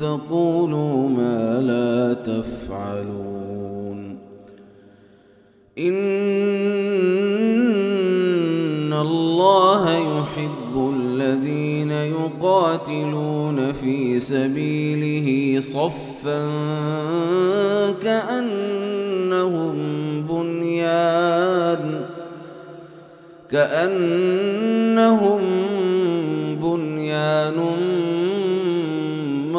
تقولوا ما لا تفعلون. إن الله يحب الذين يقاتلون في سبيله صفا كأنهم بنيان كأنهم بنيان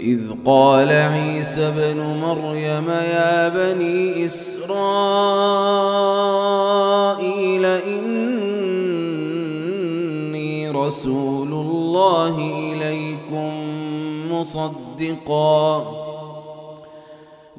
وإذ قال عيسى بن مريم يا بني إسرائيل إني رسول الله إليكم مصدقاً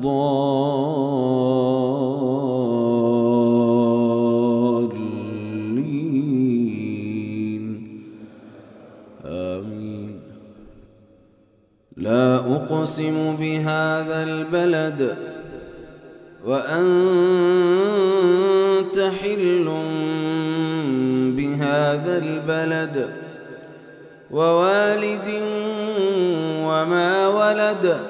الضالين. آمين. لا أقسم بهذا البلد وأنت حل بهذا البلد ووالد وما ولد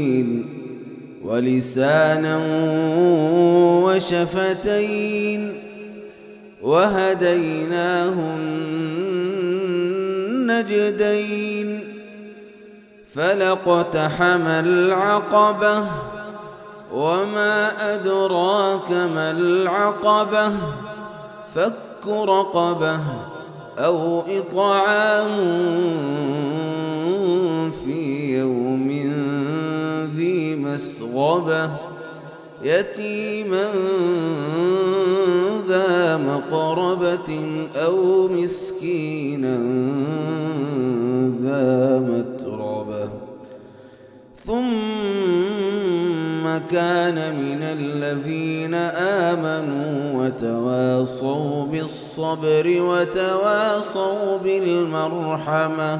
ولسانا وشفتين وهديناه النجدين فلقتحم العقبة وما أدراك ما العقبة فك رقبة أو إطعام في يوم مسغبة يتيما ذا مقربة أو مسكينا ذا متربة ثم كان من الذين آمنوا وتواصوا بالصبر وتواصوا بالمرحمة